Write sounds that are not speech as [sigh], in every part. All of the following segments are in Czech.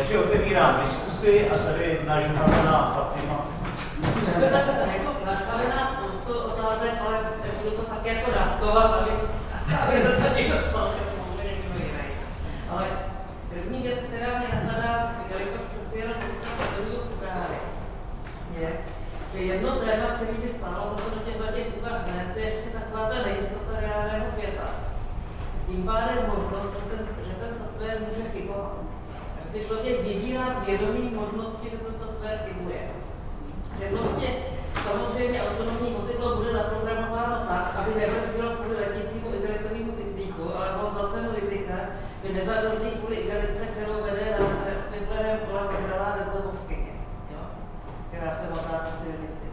Takže otevírám diskusi a tady nažhavená Fatima. Jako spoustu otázek, ale budu to jako aby, to. Ale je, že jedno téma, který by stálo za to do těchto těch úvah dnes, je ještě taková ta nejistota reálného světa. Tím pádem možnost, že ten, že ten software může chybovat. Si člověk vybírá s vědomím možnosti, že ten software chybuje. Že prostě samozřejmě autonomní vozidlo bude naprogramováno tak, aby nebrzdilo kvůli letícímu igelitovému pitlíku, ale bylo za cenu rizika, že nezabrzdí kvůli igelice, kterou vede na osvětleném kole vyhralá bezdobovkyně, jo? která se motá na silnici.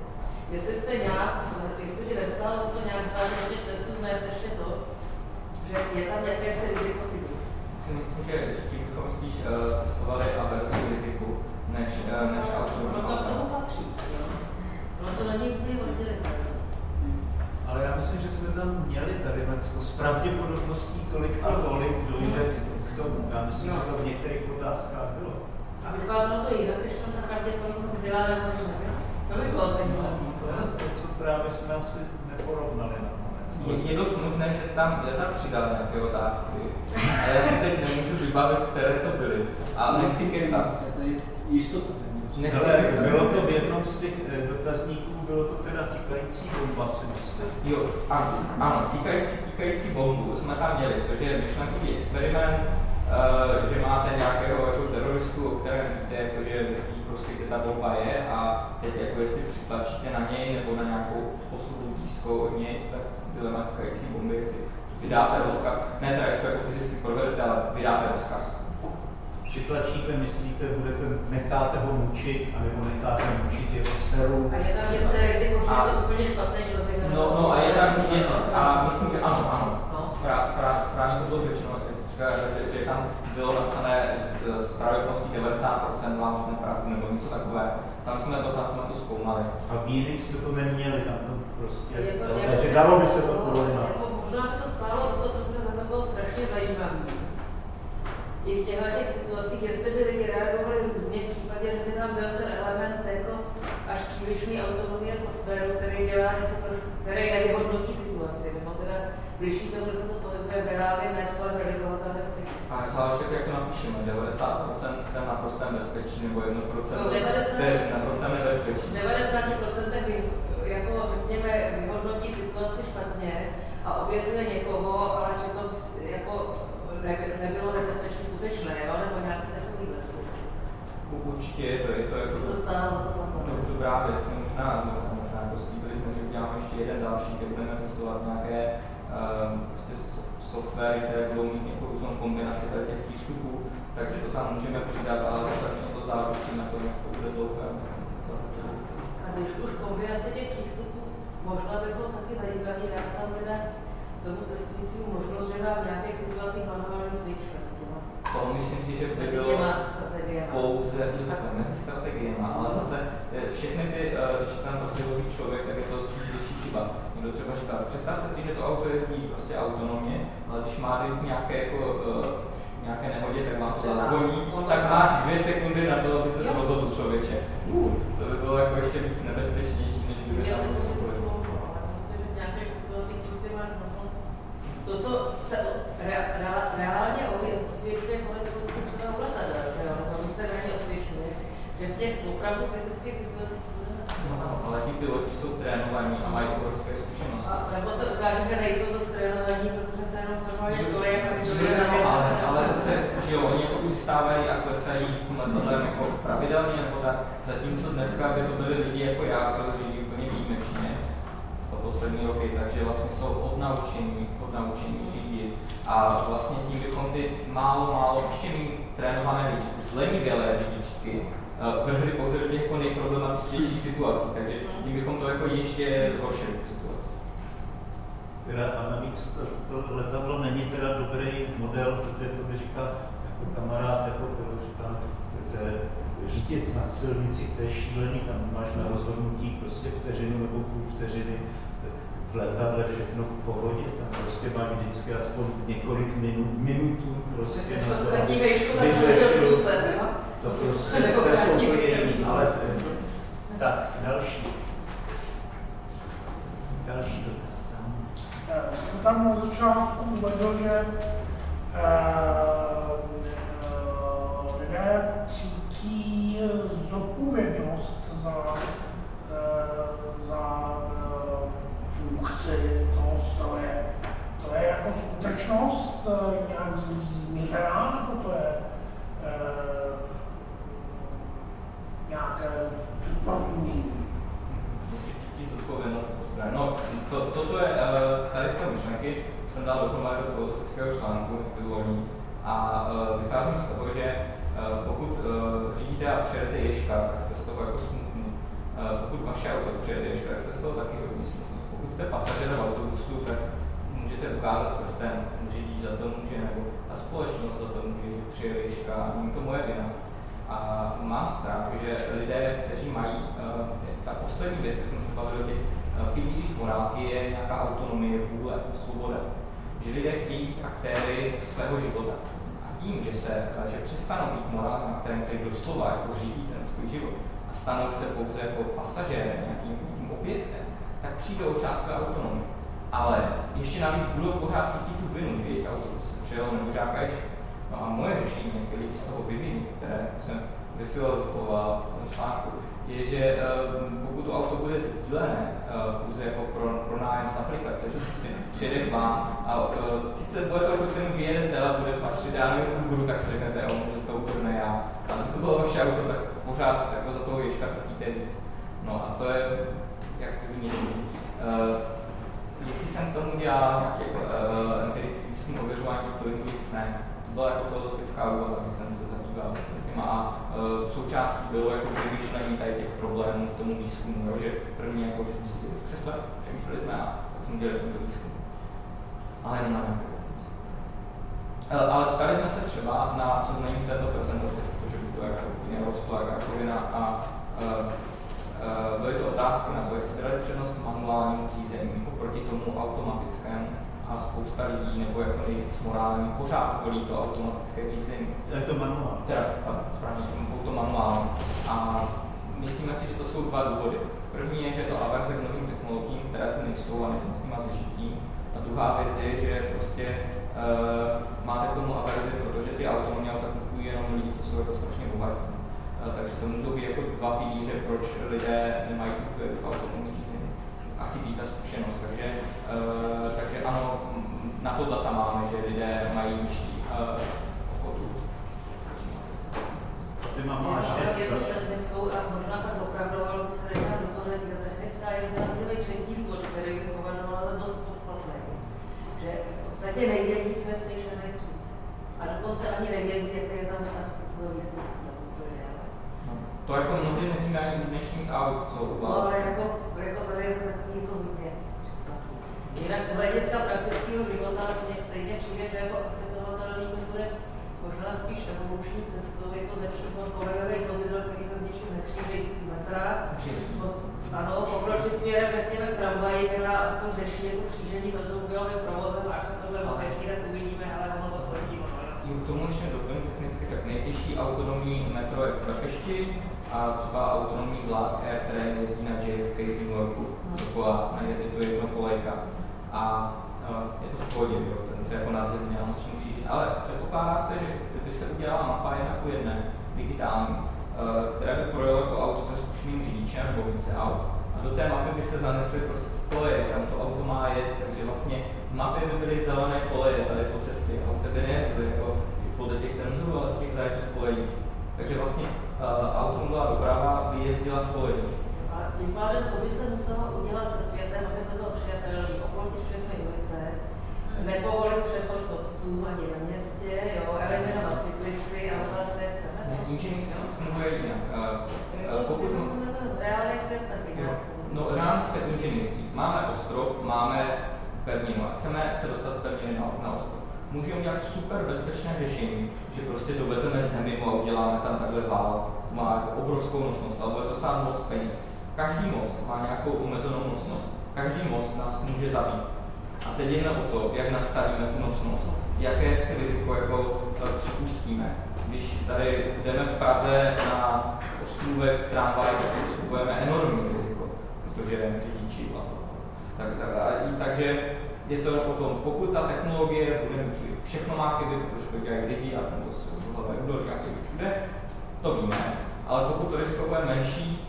Jestli jste nějak, jestli by nestálo to nějak do těch testů vnést ještě to, že je tam jakési riziko typu. Myslím, že bychom spíš uh, testovali averzi riziku, než, uh, než autonomní. No to patří? No to není úplně oddělitelné. Ale já myslím, že jsme tam měli tady to s pravděpodobností tolik a tolik dojde k tomu. Já myslím, že to v některých otázkách bylo. A vycházelo to jinak, když tam ta pravděpodobnost byla nebo že nebyla? To by bylo zajímavé. To je to, co právě jsme asi neporovnali nakonec. Je, je dost možné, že tam je tam přidal nějaké otázky. A já si teď nemůžu vybavit, které to byly. A nechci kecat. To je jistota. Ale bylo to v jednom z těch eh, dotazníků, bylo to teda týkající bomba, si myslím. Jo, ano, ano týkající, týkající bombu jsme tam měli, což je myšlenkový experiment, uh, že máte nějakého jako teroristu, o kterém víte, jako, že ví prostě, kde ta bomba je a teď jako jestli přitlačíte na něj nebo na nějakou osobu blízko od něj, tak dilema týkající bomby, jestli vydáte rozkaz, ne teda jestli to jako fyzicky provedete, ale vydáte rozkaz. Přitlačíte, myslíte, budete, necháte ho mučit, anebo necháte mučit jeho dceru. A je tam jisté riziko, že A- je to úplně špatné že No, no a je tam, je, a myslím, že ano, ano, No. Správ, správ, správně to bylo řečeno, že, že, že tam bylo napsané s, s pravděpodobností 90%, vám řekne pravdu, nebo něco takové. Tam jsme to, tam jsme to zkoumali. A v jiných jsme to neměli, tam to prostě, Je to, to, jako- takže dalo by se to no, porovnat. Jako možná by to stálo za to, protože to bylo strašně zajímavé. I v těchto těch situacích, jestli by lidi reagovali různě v případě, že by tam byl ten element jako až přílišný autonomie softwaru, který dělá něco, který nevyhodnotí situaci, nebo teda bližší tomu, že se to pohybuje v reálném nestvar predikovatelné světě. A záleží, jak to napíšeme, 90% jste na prostém bezpečí, nebo 1% No, 90 jste na prostém nebezpečí. V 90% vy- jako řekněme, vyhodnotí situaci špatně a obětuje někoho, ale že to jako ne, nebylo nebezpečí skutečné, jo, nebo nějaký takový situaci. Určitě je to, je to jako Je to stálo za to tam No, zavést. dobrá věc, no, možná, možná jako slíbili jsme, že uděláme ještě jeden další, kde budeme testovat nějaké um, prostě so- softwary, které budou mít nějakou různou kombinaci tady těch přístupů, takže to tam můžeme přidat, ale strašně to závisí na tom, jak to bude dlouhé. Když už kombinace těch přístupů, možná by bylo taky zajímavé dát tam teda tomu testujícímu možnost, že má v nějakých situacích manuální switch mezi těma, To myslím si, že by bylo pouze takhle mezi strategiemi, ale zase eh, všechny ty, eh, když tam prostě člověk, tak je to spíš větší chyba. Někdo třeba říká, představte si, že to auto jezdí prostě autonomně, ale když má nějaké jako eh, nějaké nehodě, tak vám to zazvoní, on tak máš dvě sekundy na to, aby se rozhodl člověče. Uh, bylo jako ještě víc nebezpečnější, než kdyby tam bylo to prostě možnost. To, co se re, re, reálně osvědčuje konec konců třeba u letadel, jo, to více méně osvědčuje, že v těch opravdu kritických situacích to No, ale ti piloti jsou trénovaní a mají obrovské zkušenosti. a nebo se ukáže, že nejsou dost trénovaní, protože se jenom formálně jako No, ale, ale zase, že jo, oni jako přistávají a klesají letadlem jako pravidelně, nebo tak, zatímco dneska by to byli lidi jako já, co řídí úplně výjimečně, to poslední roky, takže vlastně jsou odnaučení, odnaučení řídit a vlastně tím bychom ty málo, málo ještě trénované lidi, zlenivělé řidičsky, eh, vrhli pouze do těch jako nejproblematičtějších situací, takže tím bychom to jako ještě zhoršili. Teda, a navíc to, to letadlo není teda dobrý model, protože to mi říká řídit na silnici, to je šílený, tam máš na rozhodnutí prostě vteřinu nebo půl vteřiny, v letadle všechno v pohodě, tam prostě máš vždycky aspoň několik minut, minutů prostě na to, aby vyřešil. To prostě, to jsou úplně jiný, ale to je. Tak, další. Další dotaz. Já jsem tam na začátku uvedl, že eh, zodpovědnost za, uh, za uh, funkci toho stroje. To je jako skutečnost uh, nějak změřená, nebo to je nějaké předporozumění? No, to, toto je, tady ty myšlenky jsem dal dohromady do filozofického článku loni a vycházím z toho, že pokud řídíte a přejete ješka, tak jste z toho jako smutný. Pokud vaše auto přejede ješka, tak jste z toho taky hodně smutný. Pokud jste pasažer v autobusu, tak můžete ukázat prstem, řidič za to může, nebo ta společnost za to může, že přijede ješka, není to moje vina. A mám strach, že lidé, kteří mají, ta poslední věc, jak jsme se bavili o těch pilířích morálky, je nějaká autonomie, vůle, svoboda. Že lidé chtějí aktéry svého života tím, že, se, že přestanou být morálem kterém který doslova jako řídí ten svůj život a stanou se pouze jako pasažérem, nějakým, nějakým objektem, tak přijde o část své autonomie. Ale ještě navíc budou pořád cítit tu vinu, že jejich autobus přijel nebo žáka No a moje řešení, lidi z toho vyviny, které jsem vyfilozofoval v článku, je, že uh, pokud to auto bude sdílené, uh, pouze jako pro, pro nájem z aplikace, že přijede k vám a uh, sice bude to kterým vyjedete, ale bude patřit, nevím, budu, tak si řeknete, jo, že to auto ne já. A to bylo vaše auto, tak pořád jako za toho ješka trpíte víc. No a to je, jak vyvíjení. Uh, jestli jsem k tomu dělal nějaký jako, uh, empirický výzkum ověřování těch víc, ne. To byla jako filozofická úvaha, kdy jsem se zabýval a uh, součástí bylo jako vymýšlení tady těch problémů k tomu výzkumu, jo, že první jako, že jsme byli v křesle, přemýšleli jsme a tak jsme dělali tento výzkum. Ale jenom na nějaké věci. Uh, ale tady jsme se třeba na, co v této prezentaci, protože by to jako rostlo jako rakovina a uh, uh, byly to otázky na to, jestli dali přednost manuálnímu řízení oproti tomu automatickému a spousta lidí, nebo jako nejvíc morální, pořád volí to automatické řízení. To je to manuál. Teda, správně, to manuál. A myslíme si, že to jsou dva důvody. První je, že je to averze k novým technologiím, které tu nejsou a nejsou s nimi zažití. A druhá věc je, že prostě uh, máte k tomu averzi, protože ty autonomní auta kupují jenom lidi, co jsou jako strašně bohatí. Uh, takže to můžou být jako dva pilíře, proč lidé nemají tu v autonomní řízení. A chybí ta zkušenost. Takže, takže ano, na to data máme, že lidé mají nižší ochotu. Ty mám ještě... Technickou a možná tak to se nedá dokonat. Ta technická je tam druhý třetí důvod, který bych považovala za dost podstatný. Že v podstatě nevědí, co je v té černé. A dokonce ani nevědí, jaký je tam stav vstupový výstup. To jako mnohdy nevíme ani dnešních aut, co No, ale jako, jako tady je to takový jako. Jinak z hlediska praktického života mně stejně přijde, že jako akceptovatelný to bude možná spíš evoluční cestou, jako ze všech kolejových vozidel, který se s ničím nekříží metra. Ano, pokročit směrem, řekněme, v tramvaji, která aspoň řeší jako křížení s automobilovým provozem, až se tohle osvětlí, tak uvidíme, ale ono to chodí. Jo, k tomu ještě doplním technicky, tak nejtěžší autonomní metro je v Budapešti a třeba autonomní vlak Air, který jezdí na JFK v New Yorku, dokola, je to jedno kolejka a uh, je to v pohodě, jo, ten se jako nadzemně a musí křížit. Ale předpokládá se, že kdyby se udělala mapa jedna ku jedné, digitální, uh, která by projelo jako auto se zkušeným řidičem nebo více aut, a do té mapy by se zanesly prostě koleje, kam to auto má jet, takže vlastně v mapě by byly zelené koleje tady po cestě, auto by nejezdily jako podle těch senzorů, ale v těch zajetých kolejích. Takže vlastně uh, automobilová doprava by jezdila v kolejích. A tím pádem, co by se muselo udělat se světem, aby to bylo přijatelné, oplotit všechny ulice, nepovolit přechod chodcům ani ve městě, jo, eliminovat cyklisty a vlastně chceme. Inženýrství funguje jinak. Pokud reálný svět taky No, reálný svět inženýrství. Máme ostrov, máme pevninu a chceme se dostat z pevniny na, na ostrov. Můžeme udělat super bezpečné řešení, že prostě dovezeme zemi a uděláme tam takhle vál, má jako obrovskou nosnost, ale bude to stát moc peněz. Každý most má nějakou omezenou nosnost. Každý most nás může zabít. A teď jen o to, jak nastavíme tu nosnost, jaké si riziko jako uh, připustíme. Když tady jdeme v Praze na ostrůvek tramvaj, tak potřebujeme enormní riziko, protože řidiči tak, tak, tak, takže je to o tom, pokud ta technologie bude mít všechno má chyby, protože to dělají lidi a ten to se kdo dělá chyby všude, to víme, ale pokud to riziko bude menší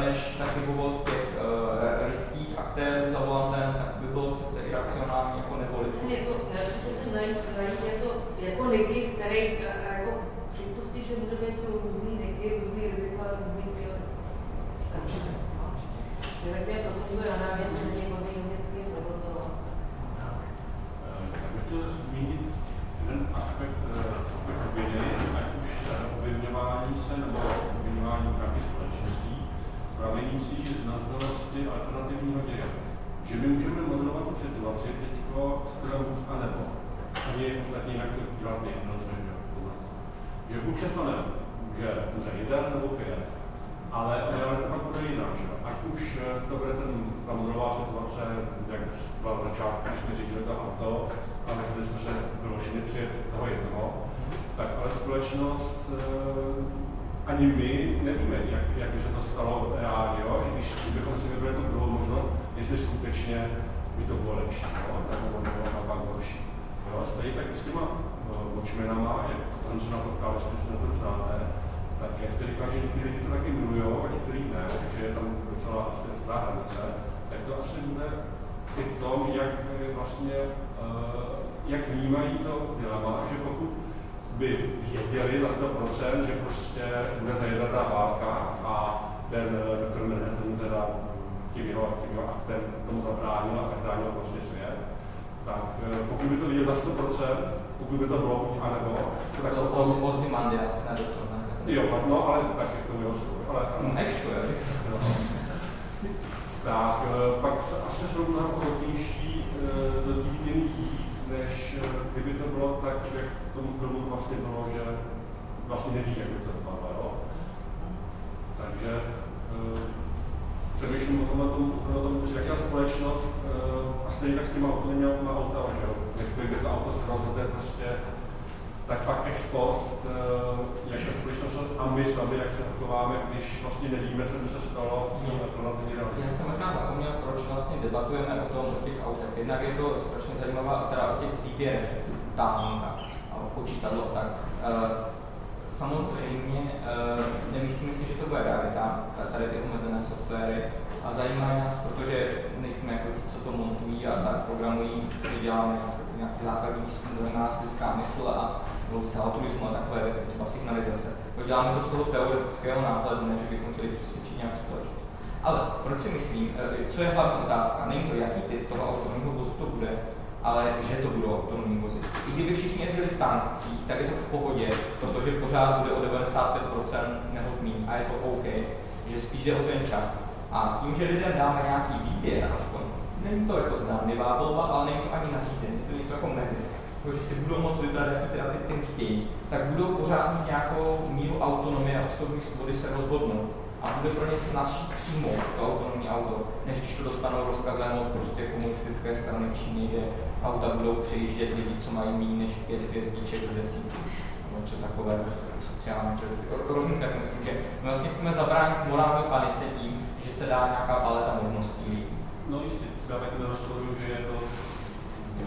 než ta chybovost těch uh, lidských aktérů za volantem, tak by bylo přece iracionální jako nevolit. Jako, já se najít, najít jako, jako lidi, který jako připustí, že může být různý niky, různý rizika, různý priority. Určitě. Nevěděl, co funguje na náměstí, někoho 2023 teďko skoro buď a nebo. A mě je ostatně jinak to dělat nejednoce, že jo? Že buď se stane, že může jeden nebo pět, ale realita pak bude jiná, že? Ať už eh, to bude ten, ta modelová situace, jak byla v začátku, když jsme řídili to auto a snažili jsme se vyloženě přijet toho jednoho, tak ale společnost eh, ani my nevíme, jak, jak by se to stalo reálně, že když bychom si vybrali tu druhou možnost, jestli skutečně by to bylo lepší, jo? nebo bylo naopak horší. Jo? Stejně tak s těma uh, watchmenama, jak tam se na to ptali, jestli jsme to znáte, tak jak jste říkal, že někteří lidi to taky milují a někteří ne, takže je tam docela asi ostrá hranice, tak to asi bude i v tom, jak vlastně, uh, jak vnímají to dilema, že pokud by věděli na 100%, že prostě bude ta jedna válka a ten doktor pokud by to viděl na 100%, pokud by to bylo buď a nebo, tak to potom... Ozymandias, ne doktor Jo, no ale tak jak to bylo ale... Actually. No. Tak eh, pak asi jsou mnohem ochotnější eh, do té jít, než kdyby to bylo tak, jak v tom filmu vlastně bylo, že vlastně neví, jak by to dopadlo, jo. Takže přemýšlím o tom, o tom, o tom že jaká společnost, a stejně tak s těma autonomními auta, že jo, kdyby to auto se rozhodne prostě, tak pak ex post, uh, jak ta společnost a my sami, jak se chováme, když vlastně nevíme, co by se stalo, no. alternativní Já jsem možná zapomněl, proč vlastně debatujeme o tom, o těch autech. Jednak je to strašně zajímavá, teda o těch výběrech, táhnka a počítadlo, tak uh, Samozřejmě uh, nemyslím si, že to bude realita, tady ty omezené softwary. A zajímá nás, protože nejsme jako ti, co to montují a tak programují, kteří děláme nějaký základní výzkum, nás lidská mysl a evoluce altruismu a takové věci, třeba signalizace. To děláme to z toho teoretického náhledu, než bychom chtěli přesvědčit nějakou společnost. Ale proč si myslím, eh, co je hlavní otázka, není to, jaký typ toho autonomního vozu to bude, ale že to budou autonomní vozy. I kdyby všichni jezdili v tankcích, tak je to v pohodě, protože pořád bude o 95% nehodný a je to OK, že spíš jde o ten čas. A tím, že lidem dáme nějaký výběr, aspoň, není to jako zdánlivá volba, ale není to ani nařízení, je to něco jako mezi. Jako, že si budou moct vybrat, jaký teda ty tím chtějí, tak budou pořád mít nějakou míru autonomie a osobní svobody se rozhodnout a bude pro ně snazší přijmout to autonomní auto, než když to dostanou rozkazem od prostě komunistické strany Číny, že auta budou přejíždět lidi, co mají méně než pět hvězdiček z desíti, nebo co takové sociální Rozumíte, myslím, že my vlastně chceme zabránit morální panice tím, se dá nějaká paleta možností lidí. No jistě, já taky nerozporuju, že je to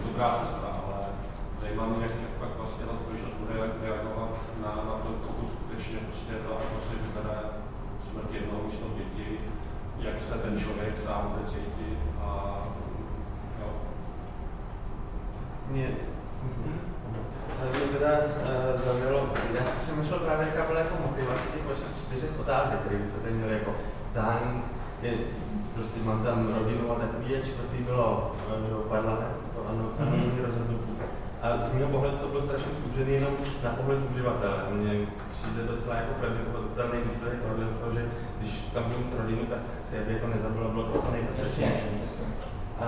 dobrá cesta, ale zajímá mě, jak pak vlastně ta společnost bude reagovat na, na to, pokud skutečně prostě to auto si vybere smrt jednoho místo pěti, jak se ten člověk sám bude cítit a jo. Mě, mě teda uh, zaujalo, já jsem přemýšlel právě, jaká byla jako motivace těch vašich čtyřech otázek, které jste tady měli jako tank, je, prostě mám tam rodinu a takový, a čtvrtý bylo, že parlament, to ano, mm-hmm. rozhodnutí. A z mého pohledu to bylo strašně zúžený jenom na pohled uživatele. Mně přijde docela jako pravděpodobný výsledek toho, že když tam budu mít rodinu, tak si aby to nezabilo, bylo to nejbezpečnější. A,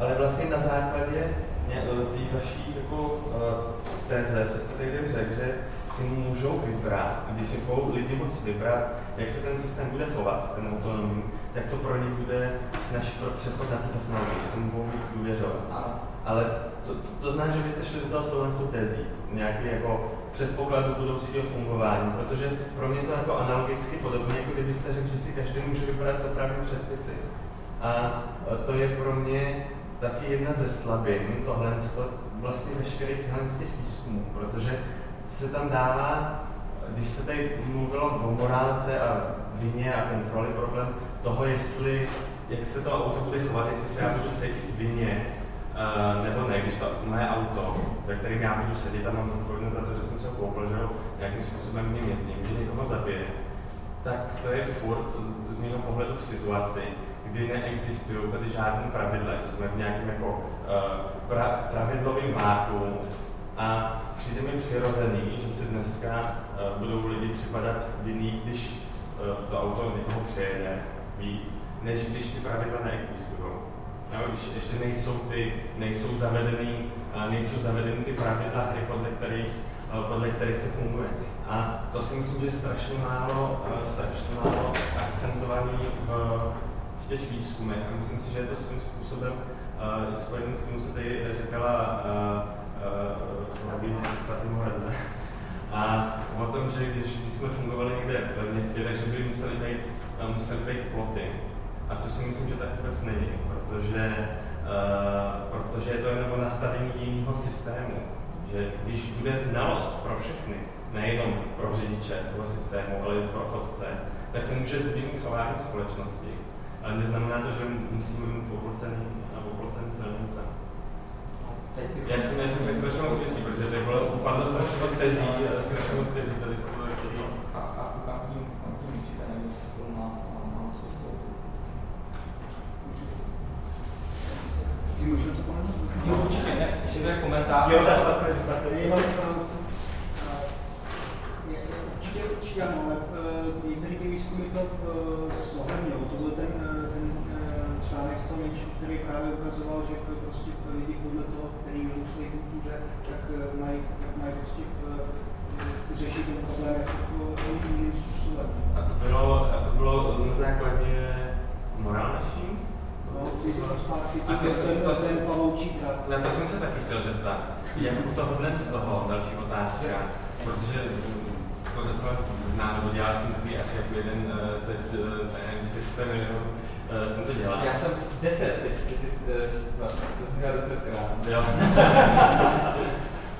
ale vlastně na základě té vaší jako, uh, teze, co jste tady řekl, že si můžou vybrat, když si budou lidi moci vybrat, jak se ten systém bude chovat, ten autonomní, tak to pro ně bude snažší pro přechod na tu technologii, že tomu budou víc důvěřovat. Ale to, to, to znamená, že vy jste šli do toho s touhle tezí, nějaký jako předpokladu budoucího fungování, protože pro mě to jako analogicky podobně, jako kdybyste řekl, že si každý může vybrat opravdu předpisy. A to je pro mě taky jedna ze slabin tohle vlastně veškerých těch výzkumů, protože se tam dává, když se tady mluvilo o morálce a vině a kontroly problém toho, jestli, jak se to auto bude chovat, jestli se já budu cítit vině, Uh, nebo ne, když to moje auto, ve kterém já budu sedět a mám zodpovědnost za to, že jsem se ho koupil, že ho nějakým způsobem mě jezdím, že někoho zabije, tak to je furt z, z mého pohledu v situaci, kdy neexistují tady žádné pravidla, že jsme v nějakém jako uh, pra, pravidlovém váku a přijde mi přirozený, že si dneska uh, budou lidi připadat vinný, když uh, to auto někoho přejede víc, než když ty pravidla neexistují. No, když ještě nejsou ty, nejsou zavedeny, uh, nejsou zavedeny ty pravidla, hry, podle kterých, uh, podle kterých to funguje. A to si myslím, že je strašně málo, strašně málo akcentovaný v těch výzkumech a myslím si, že je to svým způsobem uh, spojený s tím, co tady říkala uh, uh, Fatima a o tom, že když jsme fungovali někde ve městě, takže by museli být, uh, museli být ploty. A co si myslím, že tak vůbec není, protože, uh, protože je to jenom o nastavení jiného systému. Že když bude znalost pro všechny, nejenom pro řidiče toho systému, ale i pro chodce, tak se může změnit chování společnosti. Ale neznamená to, že musíme mít oplocený a oplocený silnice. Já jsem, já jsem strašně moc věcí, protože tady bylo upadlo strašně moc tezí, strašně moc tezí tady bylo A, a, a tím, a tím určitě nevím, jestli to má, má, má co to. Ty můžu to komentovat? Jo, určitě ne, ještě to je komentář. Jo, tak, řešit ten problém jako jiným způsobem. A to bylo, a to bylo na základě morálnější? No, to zpátky, a to, ten, to, ten Pavloučík. Na to jsem se taky chtěl zeptat. Jak u tohohle z toho, další otázka, protože tohle jsme znám, nebo dělal jsem takový asi jako jeden ze čtyř jsem to dělal. Já jsem deset, teď čtyři, to jsem dělal desetkrát. Jo.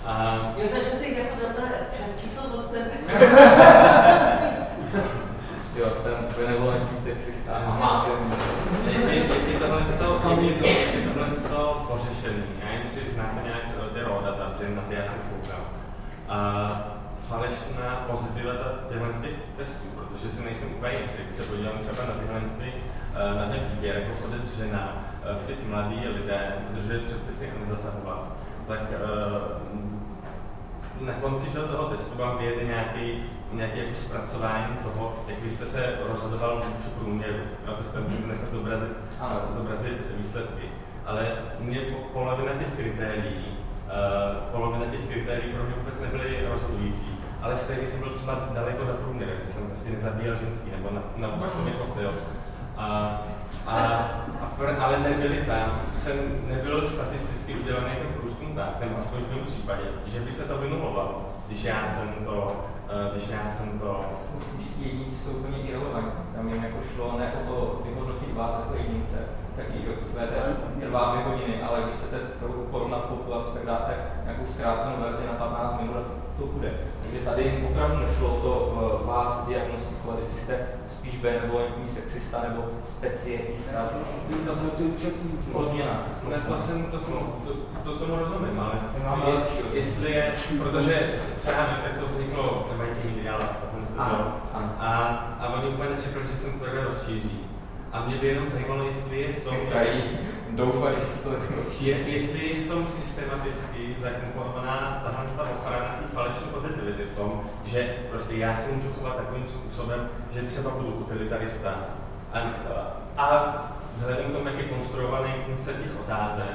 A... Jo, takže ty jako data český jsou od tebe. [laughs] jo, jsem benevolentní sexista. Aha. Je, je, tohle z toho, je, je tohle z toho pořešený. Já jen si znáte nějak ty raw data, protože na ty já jsem koukal. A falešná pozitiva těchto z těch testů, protože si nejsem úplně jistý. Když se podívám třeba na tyhle ty, na ten výběr, jako podezřená, fit mladí lidé, protože předpisy nezasahovat, tak na konci toho testu vám vyjede nějaký, nějaký jako zpracování toho, jak vy jste se rozhodoval vůči průměru. Na to jste můžete nechat zobrazit, ano. zobrazit výsledky. Ale mě polovina těch kritérií, uh, polovina těch kritérií pro mě vůbec nebyly rozhodující. Ale stejně jsem byl třeba daleko za průměrem, že jsem prostě nezabíjel ženský, nebo na, naopak jsem je kosil. A, a, a pr, ale nebyli tam, ten nebyl statisticky udělaný ten průzkum tak, nebo aspoň v tom případě, že by se to vynulovalo, když já jsem to, uh, když já jsem to... Myslím, že jedinci jsou úplně irrelevantní. Tam jim jako šlo ne o to vyhodnotit vás jako jedince, taky, že test trvá dvě hodiny, ale když chcete porovnat populaci, tak dáte nějakou zkrácenou verzi na 15 minut a to bude. Takže tady opravdu nešlo o to uh, vás diagnostikovat, jestli jste spíš benevolentní sexista nebo specialista. To jsou ty účastníky. Odměna. Ne, to jsem, to jsem, to, to tomu rozumím, ale Mám je, lepší, jestli je, protože třeba tak to vzniklo v MIT Media, a, a oni úplně nečekali, že jsem to takhle rozšíří. A mě by jenom zajímalo, jestli je v tom... Doufali, že se to tak rozšíří. Jestli je v tom systematicky zakomponovaná tahle ta ochrana té falešné pozitivity v tom, že prostě já se můžu chovat takovým způsobem, že třeba budu utilitarista. A, a vzhledem k tomu, jak je konstruovaný ten set těch otázek,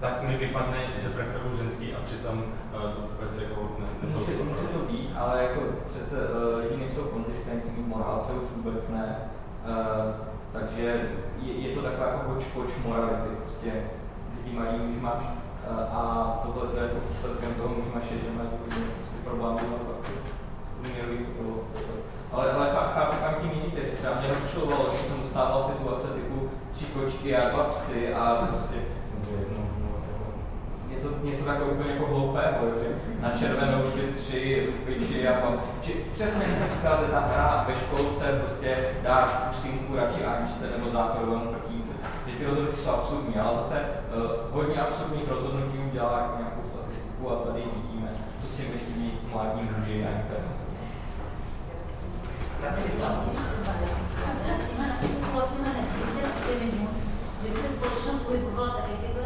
tak mi vypadne, že preferuju ženský a přitom uh, to vůbec jako ne, může, může to být, ale jako přece uh, lidi nejsou konzistentní, morálce už vůbec ne. Uh, takže je, je to taková jako hoč morality. Prostě lidi mají, když máš uh, a tohle to je jako výsledkem toho, když máš že mají prostě problémů a pak průměrový ale, ale chápu, kam tím míříte. Třeba mě rozčilovalo, že jsem dostával situace typu tři kočky a dva psy a prostě jako úplně jako hloupého, že na červenou šli tři piči a pak, že přesně jak jsem říkal, že ta hra ve školce prostě dáš pusinku radši Aničce nebo záchodovému prtíku. Že ty rozhodnutí jsou absurdní, ale zase uh, hodně absurdních rozhodnutí udělá jako nějakou statistiku a tady vidíme, co si myslí mladí muži a internet. Já s tím nesmírně optimismus, že by se společnost pohybovala tak, jak je to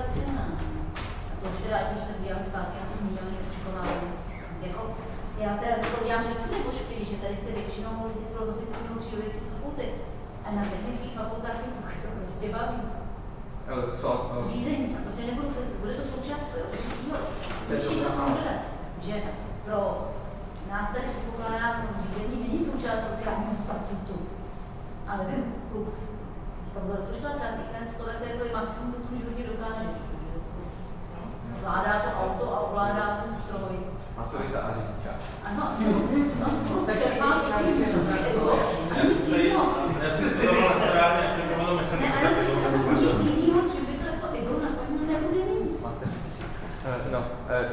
to už teda, ať už se podívám zpátky na to zmiňované očkování. Jako, já teda že co mě pošpilí, že tady jste většinou lidi z filozofických nebo přírodovědských fakulty. A na technických fakultách je to prostě baví. Co? Řízení. A prostě nebudu, bude to součást třetího. Že pro nás tady předpokládá, řízení není součást sociálního statutu. Ale ten kluk, to byla složka třeba sickness, to takové to je maximum, co v tom životě dokáže. Zvládá to auto a ovládá ten stroj. Maturita a řidičák. Ano, no, no, takže mám Já jsem se jist, já jsem studoval správně aplikovanou Ne, mechaniku. ale tak to to je nic jiného, čím by to jako ego naplnilo nebude mít. Eh, No, eh,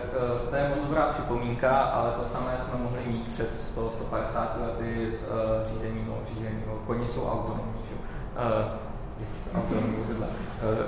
eh, to je moc dobrá připomínka, ale to samé jsme mohli mít před 100-150 lety s eh, řízením o řízení. o- Koni jsou autonomní, že? Jo?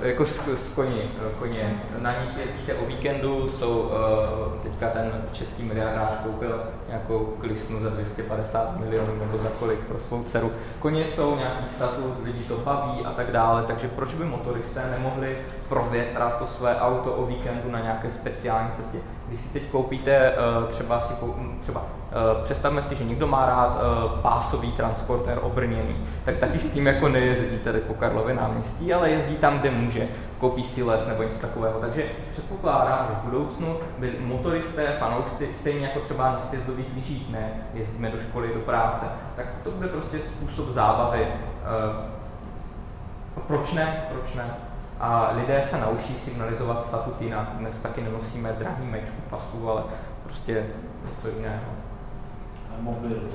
Eh, Jako s, s koni, eh, koně, na nich jezdíte o víkendu, jsou, eh, teďka ten český miliardář koupil nějakou klisnu za 250 milionů nebo za kolik pro svou dceru. Koně jsou nějaký statut, lidi to baví a tak dále, takže proč by motoristé nemohli provětrat to své auto o víkendu na nějaké speciální cestě? Když si teď koupíte eh, třeba, si kou, hm, třeba eh, představme si, že někdo má rád eh, pásový transportér obrněný, tak taky s tím jako nejezdí tady po Karlově náměstí, ale jezdí tam, kde může, koupí si les nebo něco takového. Takže předpokládám, že v budoucnu by motoristé, fanoušci, stejně jako třeba na sjezdových lyžích, ne, jezdíme do školy, do práce, tak to bude prostě způsob zábavy. Proč ne? Proč ne? A lidé se naučí signalizovat statut jinak. Dnes taky nenosíme drahý meč u pasu, ale prostě něco jiného. A mobil.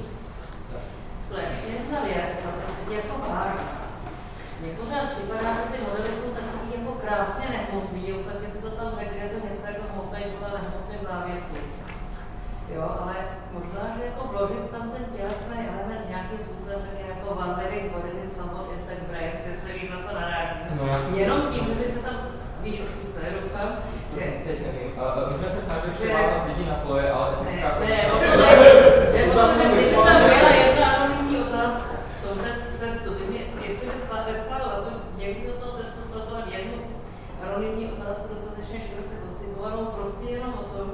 Jedna věc, jako pár. Pořád připadá, že ty modely jsou takový jako krásně nehmotný, ostatně si to tam řekl, že je to něco jako hmotné podle nehmotném závěsu. Jo, ale možná, že jako vložit tam ten tělesný element nějakým způsobem, že jako one living body with somewhat brains, jestli víš, na co narážím. No. Jenom tím, že by se tam, víš, to je doufám, že Teď nevím. My jsme se snažili ještě vázat lidi na koje, ale etická ne, ne, [laughs] to ne, to ne, kdyby tam byla jedna anonymní otázka text- testu, mě, jestli by stá- nestálo za to někdy do toho testu pracovat jednu anonymní otázku dostatečně široce koncipovanou, prostě jenom o tom,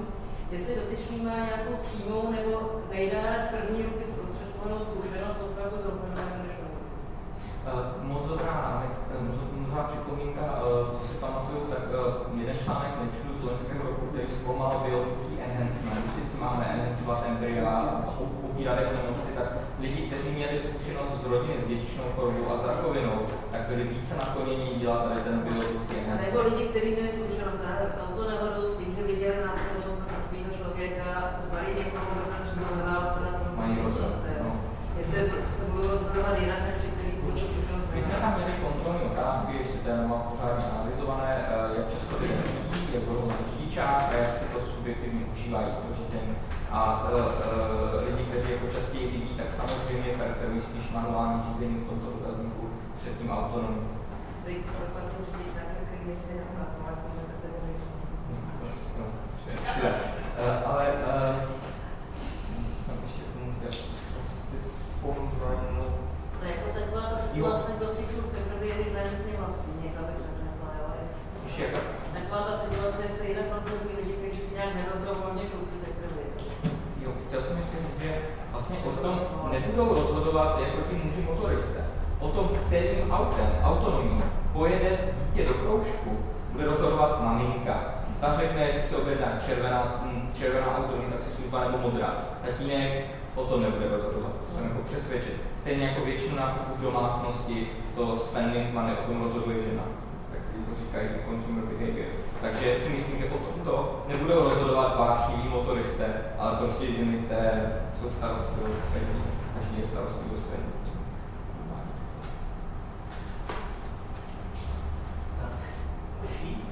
jestli dotyčný má nějakou přímou nebo nejdále z první ruky zprostředkovanou zkušenost opravdu s rozhodnutím než on. Eh, dobrá připomínka, eh, co si pamatuju, tak eh, jeden článek nečtu z loňského roku, který zkoumal biologický enhancement, jestli máme enhancovat embrya a upírat jejich nemoci, tak lidi, kteří měli zkušenost z rodiny s dědičnou chorobou a s rakovinou, tak byli více nakloněni dělat tady ten biologický A nebo lidi, kteří měli zkušenost s autonehodou, s tím, že viděli následnost na takového člověka, znali někoho, kdo tam přímo ve válce na tom Mají no. Jestli se budou rozhodovat jinak, než zkušenost My jsme tam měli kontrolní otázky, ještě to nemám pořádně analyzované, eh, jak často lidé jak dlouho mají řidičák a jak se užívají to řízení. A uh, lidi, kteří jako častěji řídí, tak samozřejmě preferují spíš manuální řízení v tomto dotazníku před tím autonomním. Když se dopadnou řídit na který jestli jenom na to, ale to je kategorie. No, přijde. Eh, ale uh, jsem ještě k tomu chtěl si vzpomenout. No jako taková ta situace, kdo si kluk teprve jede nezbytně vlastní, někam bych tak řekla, jo. ale Ještě jako Taková ta situace, jestli jinak rozhodují lidi, kteří si nějak nedobrovolně šoupí teprve. Jo, chtěl jsem ještě říct, že vlastně o tom nebudou rozhodovat jako ti muži motoristé. O tom, kterým autem, autonomní, pojede dítě do kroužku, bude rozhodovat maminka. Ta řekne, jestli se objedná červená, hm, červená autonomní taxislužba nebo modrá. Tatínek o tom nebude rozhodovat, to jsem jako přesvědčen. Stejně jako většinu nákupů v domácnosti, to spending money o tom rozhoduje žena. Tak to říkají consumer behavior. Takže si myslím, že o tomto nebudou rozhodovat vášniví motoristé, ale prostě ženy, které jsou starostlivé o své každý je starostlivý o své Tak, další.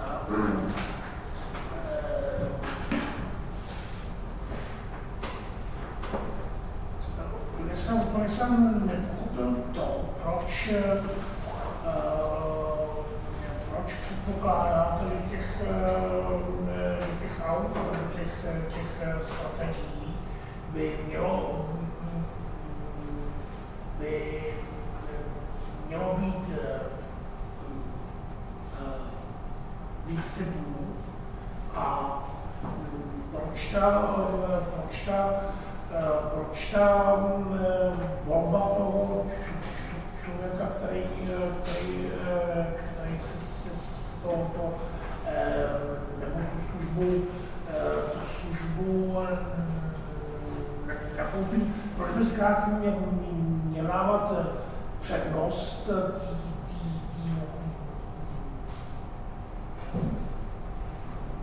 A jsem úplně jsem nepochopil to, proč, uh, proč předpokládáte, že těch, uh, těch aut, těch, těch strategií by mělo, by mělo být uh, víc typů a proč ta, proč ta, proč ta volba toho člověka, který, který, který se, se z tohoto nebo tu službu, tu službu nakoupí, proč by zkrátka měl dávat přednost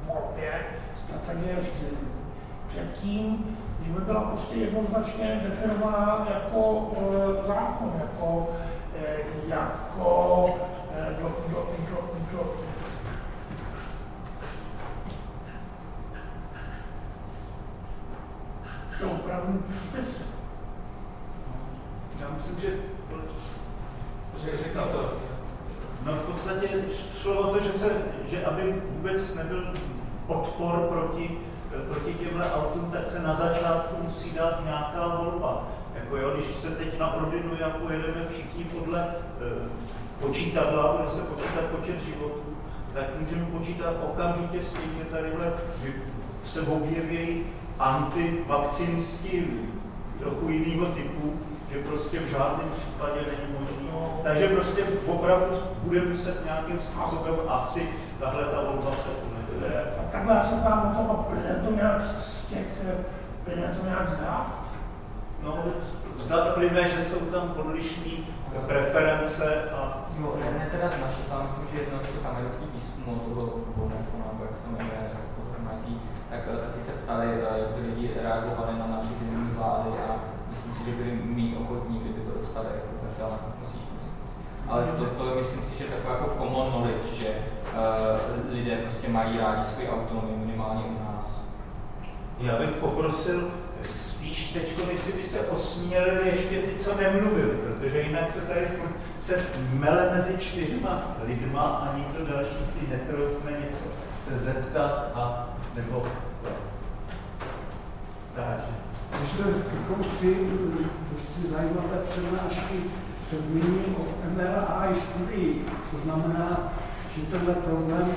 volbě strategie řízení. Předtím, že by byla prostě jednoznačně definovaná jako e, zákon, jako, e, jako e, do, do, do, do, do opravdu předpisy. Já myslím, že, že říkal to. No v podstatě šlo o to, že, se, že aby vůbec nebyl odpor proti, proti těmhle na začátku musí dát nějaká volba. Jako jo, když se teď naordinuje a pojedeme všichni podle e, počítadla, bude se počítat počet životů, tak můžeme počítat okamžitě s tím, že tadyhle se objeví antivakcinisti trochu jiného typu, že prostě v žádném případě není možný. Takže prostě opravdu bude muset nějakým způsobem asi tahle ta volba se Takhle já se tam na to, plyne to nějak z těch, plyne to nějak zdá? No, zdá plyne, že jsou tam odlišné preference a... Jo, ne, ne teda z naší, tam myslím, že jedno z těch amerických výzkumů, to bylo Bonefona, nebo jak se jmenuje, z toho MIT, tak eh, taky se ptali, eh, jak by lidi reagovali na naši vlády a myslím si, že byli mý ochotní, kdyby to dostali jako referát ale to, to myslím si, že je taková jako common knowledge, že uh, lidé prostě mají rádi svůj autonomii, minimálně u nás. Já bych poprosil spíš teď, jestli by se osmělili ještě ty, co nemluvili, protože jinak to tady se mele mezi čtyřma lidma a nikdo další si netroufne něco se zeptat a nebo takže. Když to konci prostě zajímavé přednášky se zmíním o MRI studii, to znamená, že tenhle problém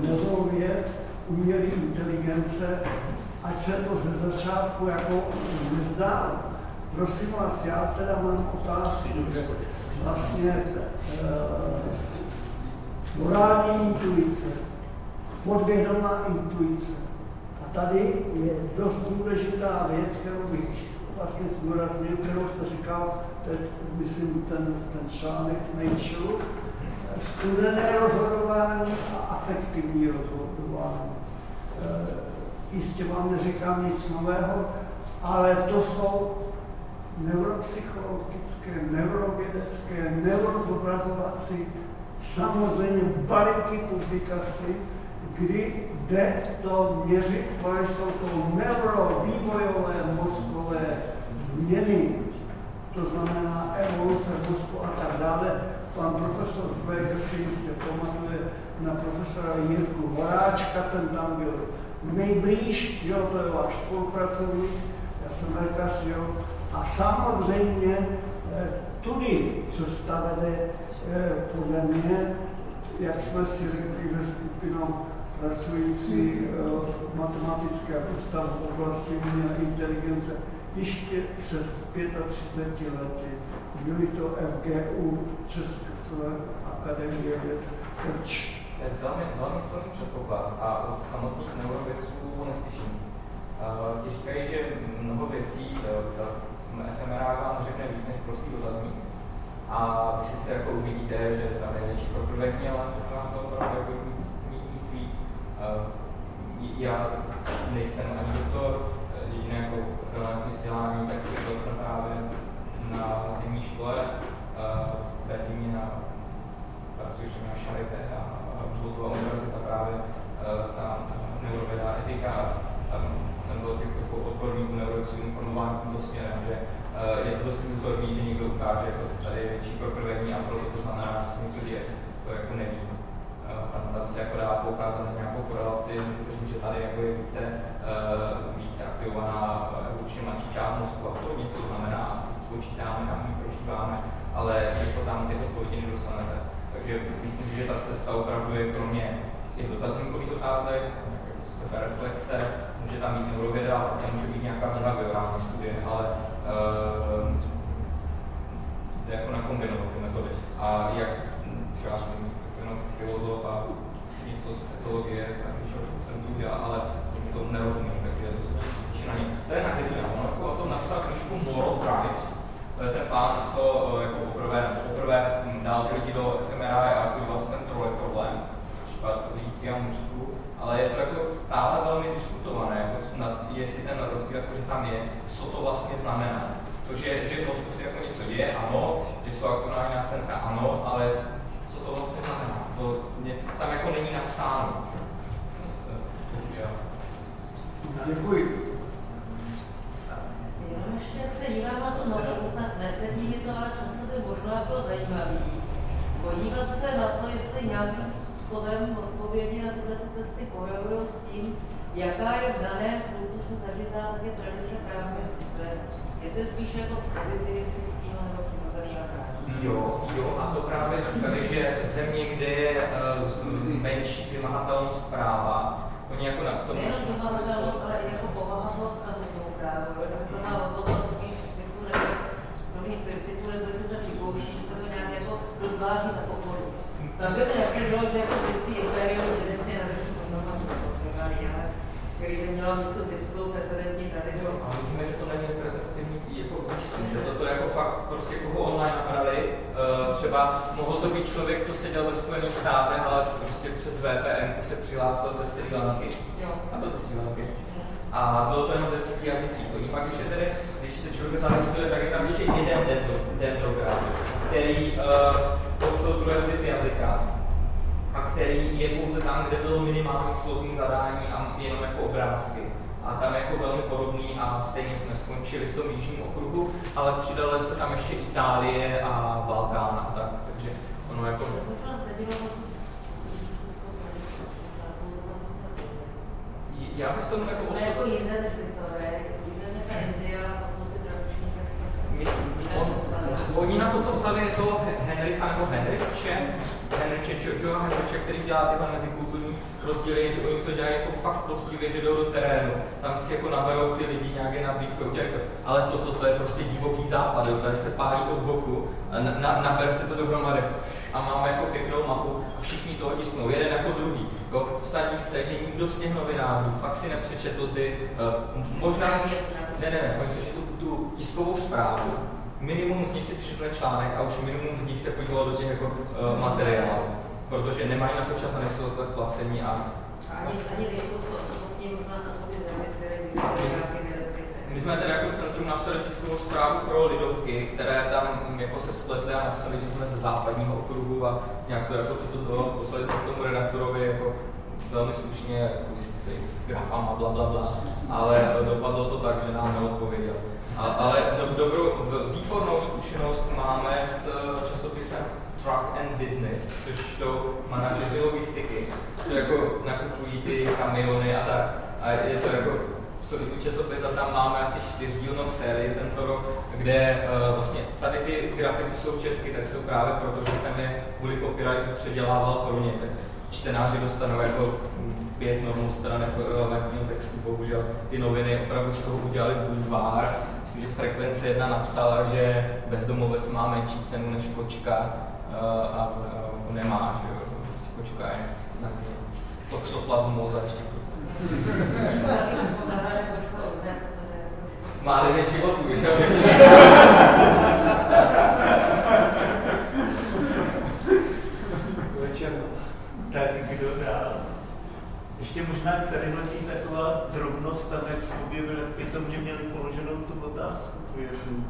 nezovět umělé inteligence, ať se to ze začátku jako nezdá. Prosím vás, já teda mám otázku, že vlastně e, morální intuice, podvědomá intuice. A tady je dost důležitá věc, kterou bych vlastně zdůraznil, kterou jste říkal, myslím ten, ten článek Nature, studené rozhodování a afektivní rozhodování. E, jistě vám neříkám nic nového, ale to jsou neuropsychologické, neurovědecké, neurozobrazovací, samozřejmě balíky publikací, kdy jde to měřit, které jsou to neurovývojové mozkové změny, to znamená evoluce mozku a tak dále. Pan profesor Fleger si jistě pamatuje na profesora Jirku Horáčka, ten tam byl nejblíž, jo, to je váš spolupracovník, já jsem lékař, jo, a samozřejmě eh, tudy cesta vede eh, podle mě, jak jsme si řekli se skupinou pracující eh, v matematické ústavu v oblasti inteligence ještě přes 35 lety. Byly to FGU, České akademie věd, Krč. To je velmi, velmi silný předpoklad a od samotných neurovědců neslyším. Ti říkají, že mnoho věcí ta fMRI vám řekne víc než prostý dotazník. A vy sice jako uvidíte, že tam je větší protrvení, ale řekne vám to opravdu jako víc, víc, víc, víc. Uh, já nejsem ani doktor, jediné jako relevantní vzdělání, tak byl jsem právě na zimní škole v Berlíně na pracuji na Charité a Zvotová univerzita právě ta neurověda etika, tam jsem byl těch jako odborníků neurovědců informování tímto směrem, že uh, je to dost iluzorní, že někdo ukáže, jako tady je větší prokrvení a proto to znamená, že se něco děje. To jako neví. Uh, tam, tam se jako dá poukázat na nějakou korelaci, že tady jako je více, více aktivovaná evolučně mladší část mozku a to něco znamená, spočítáme, tam ji prožíváme, ale jako tam ty odpovědi nedostanete. Takže myslím, že ta cesta opravdu je pro mě těch dotazníkových otázek, sebereflexe, může tam být neurověda, tam může být nějaká behaviorální studie, ale uh, jde jako nakombinovat ty metody. A jak třeba jsem jenom filozof a něco z etologie, tak když jsem to udělal, ale to nerozumím, takže to se spíše na ně. To je na jako o tom napsal knižku Moral Drives, to je ten pán, co eh, jako poprvé, poprvé dal ty lidi do fMRI a jako vlastně ten trole problém, případ lípky a můstku, ale je to jako stále velmi diskutované, jako snad, jestli ten rozdíl, jako, že tam je, co to vlastně znamená. To, že, že v mozku si jako něco děje, ano, že jsou aktuální centra, ano, ale co to vlastně znamená? To mě, tam jako není napsáno. Děkuji. Jenom ještě, jak se dívám na tu nočku, tak nesedí mi to, ale přesto by možná jako zajímavý. Podívat se na to, jestli nějakým způsobem odpovědi na tyhle testy korelují s tím, jaká je v daném kultuře zažitá také tradice právního systému. Jestli spíš jako pozitivistický nebo přirozený Jo, jo, a to právě říkali, že země, kde je uh, menší vymahatelnost práva, oni jako na k tomu... Nejenom vymahatelnost, ale i jako vztahu k tomu právu. Já jsem to má takových smyslů nebo slovních principů, nebo jestli se připouští, že se to nějak jako dodváží za pokoru. Tam by to jasně bylo, že jako vždycky imperium evidentně na vrchní hodnotách který by měla mít tu britskou precedentní tradici. A myslíme, že to není reprezentativní jako výzkum, že to, to jako fakt prostě koho online nabrali. Uh, třeba mohl to být člověk, co seděl ve Spojených státech, ale prostě přes VPN se přihlásil ze Sri Lanky. A to ze Sri Lanky. A bylo to jenom deseti jazycích. Oni pak, když je tedy, když se člověk zalistuje, tak je tam ještě jeden dendrogram, který uh, to filtruje v jazyka a který je pouze tam, kde bylo minimální slovní zadání a jenom jako obrázky. A tam je jako velmi podobný a stejně jsme skončili v tom jižním okruhu, ale přidala se tam ještě Itálie a Balkán a tak, takže ono jako... Já bych tomu jako... Jsme jako jeden Viktorie, jeden je India a ty tradiční Oni na toto vzali toho Henricha nebo Henriče, Henriče, Joe Henriče, který dělá tyhle mezikulturní rozdíly, že oni to dělají jako fakt poctivě, že jdou do terénu, tam si jako naberou ty lidi nějaké na briefy, udělají to. Ale toto to, to je prostě divoký západ, jo, tady se pálí od boku, na, na, naber se to dohromady a máme jako pěknou mapu a všichni to otisnou, jeden jako druhý. Jo, vsadím se, že nikdo z těch novinářů fakt si nepřečetl ty, uh, možná, ne, ne, ne, oni tu, tu tiskovou zprávu, minimum z nich si přečetl článek a už minimum z nich se podívalo do těch jako, uh, materiálů, protože nemají na to čas a nejsou tak placení a... Ani, ani nejsou schopni možná to my jsme tedy jako centrum napsali tiskovou zprávu pro lidovky, které tam jako se spletly a napsali, že jsme ze západního okruhu a nějak to jako toto to poslali to k tomu redaktorovi jako velmi slušně jako s, grafama, bla, bla, bla. Ale dopadlo to tak, že nám neodpověděl. A, ale do, dobrou, výbornou zkušenost máme s časopisem Truck and Business, což to manažeři logistiky, co jako nakupují ty kamiony a tak. A je to jako solidní časopis a tam máme asi čtyřdílnou sérii tento rok, kde uh, vlastně tady ty grafy, co jsou česky, tak jsou právě proto, že jsem je kvůli copyrightu předělával pro ně. Čtenáři dostanou jako pět normů stran relevantního textu, bohužel ty noviny opravdu z toho udělali bulvár. Myslím, že Frekvence jedna napsala, že bezdomovec má menší cenu než kočka uh, a uh, nemá, že kočka je na toxoplasmoza ještě má devět životů, že jo? [laughs] tak kdo dál? Ještě možná k tady letí taková drobnost, tam jak se objevil, jak by to mě měli položenou tu otázku, tu jednu.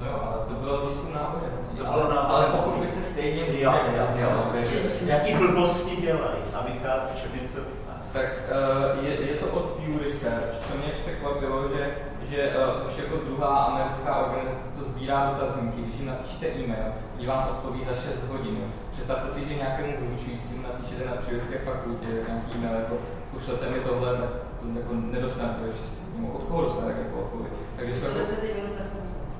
No jo, ale to bylo výzkum náboženství. To bylo náboženství. Ale pokud by se stejně jo, jo, jo, jo. Jaký blbosti dělají a vychází, v čem je to tak uh, je, je to od Pew Research, co mě překvapilo, že, že uh, už jako druhá americká organizace to sbírá dotazníky, když jim napíšete e-mail, kdy vám odpoví za 6 hodin. Představte si, že nějakému vyučujícímu napíšete na přírodovědecké fakultě nějaký e-mail, jako pošlete mi tohle, to jako nedostanete ve 6 hodin. Od koho dostane jako odpověď? Takže To jsou jako, 10 minut tak to vůbec.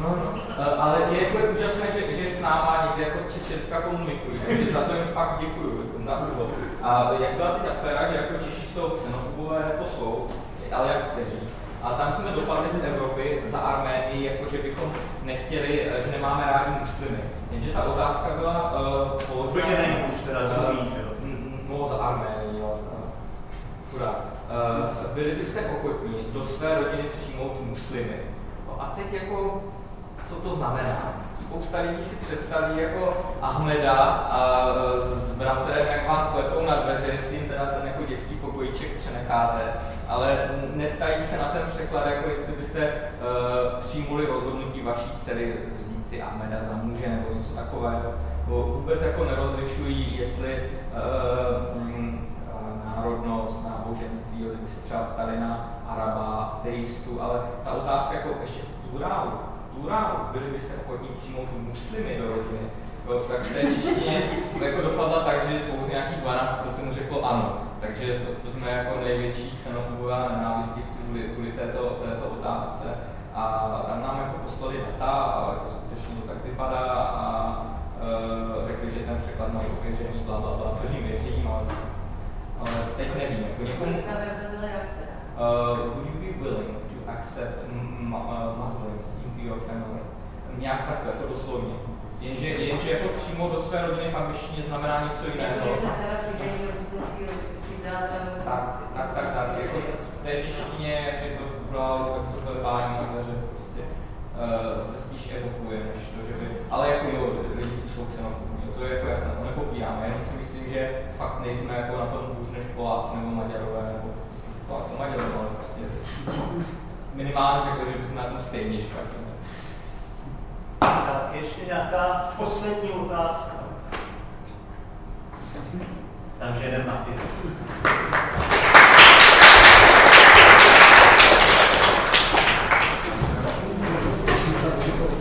No, no. Eh, ale je jako úžasné, že, že s náma někde jako z Čečenska komunikují, takže za to jim fakt děkuju jako na úvod. A jak byla teď aféra, že jako Češi jsou xenofobové, jako jsou, ale jak kteří. A tam jsme dopadli z Evropy za Arménii, jako že bychom nechtěli, eh, že nemáme rádi muslimy. Jenže ta otázka byla uh, položena... Úplně nejhůř, teda druhý, Eh, mm, No, za Arménii, jo. Chudák. Uh, byli byste ochotní do své rodiny přijmout muslimy? No a teď jako, co to znamená? Spousta lidí si představí jako Ahmeda a s bratrem, jak vám klepou na dveře, jestli jim teda ten jako dětský pokojíček přenecháte, ale neptají se na ten překlad, jako jestli byste uh, přijmuli rozhodnutí vaší dcery vzít si Ahmeda za muže nebo něco takového. Vůbec jako nerozlišují, jestli uh, národnost, náboženství, kdyby se třeba ptali na Araba, ateistu, ale ta otázka jako ještě v plurálu, v plurálu, byli byste ochotní přijmout muslimy do rodiny, jo, tak v té jako dopadla tak, že pouze nějakých 12% řeklo ano. Takže to jsme jako největší xenofobové a nenávistivci kvůli, kvůli této, této otázce. A tam nám jako poslali data, a jako skutečně to tak vypadá a e, řekli, že ten překlad mají ověřený, bla, bla, bla, což jim věřím, ale, ale teď nevím, jako někomu... Verze byla jak teda? Uh, would you be willing to accept uh, Muslims into your family? Nějak tak jako doslovně. Jenže, jenže jako přímo do své rodiny v angličtině znamená něco Jako jiného. když se přižení do muslimský Tak, tak, tak, tak. Jako v té češtině, jak je to udělal, tak to verbální že se spíš evokuje, než to, že by... Ale jako jo, lidi jsou xenofobní, to je jako jasné, to nepopíráme, jenom si myslím, že fakt nejsme jako na tom hůř než Poláci nebo Maďarové, nebo Poláci, Maďarové, ale prostě minimálně řekl, že bychom na tom stejně špatně. Tak ještě nějaká poslední otázka. Takže jdem na pivo.